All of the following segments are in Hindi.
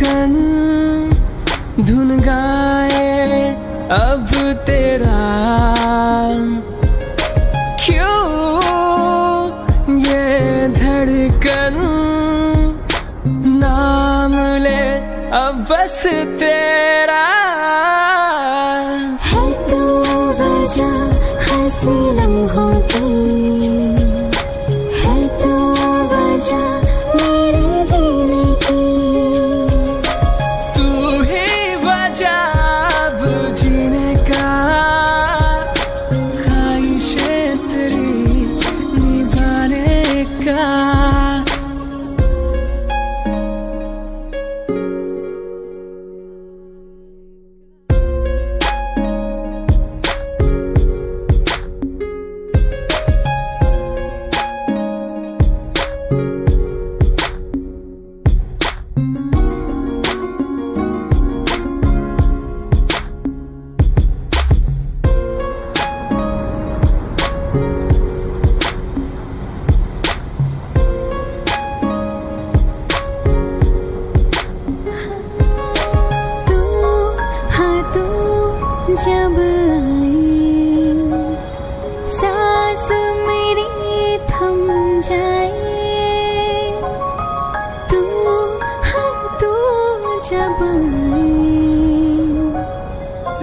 धड़कन धुन गाए अब तेरा क्यों ये धड़कन? नाम ले अब बस तेरा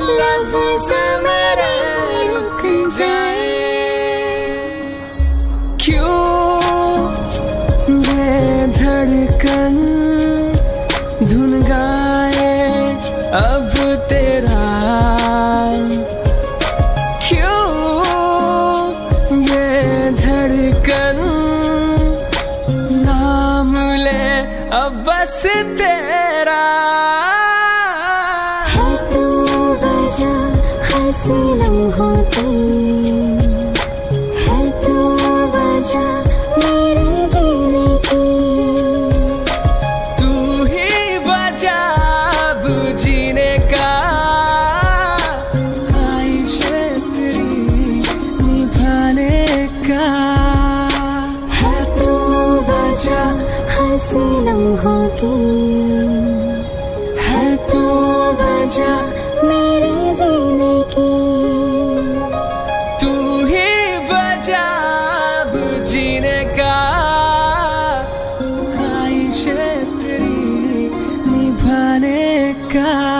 लफ्ज मेरा रुक जाए। क्यों ये धड़कन धुन गाए अब तेरा? क्यों ये धड़कन नाम ले अब बस तेरा? हँसी लम्हों की है तू वजह मेरे जीने की। तू ही बजा अब जीने का। ख्वाहिशें तेरी निभाने का। है तू वजह हँसी लम्हों की है तू वजह ख्वाहिशें तेरी निभाने का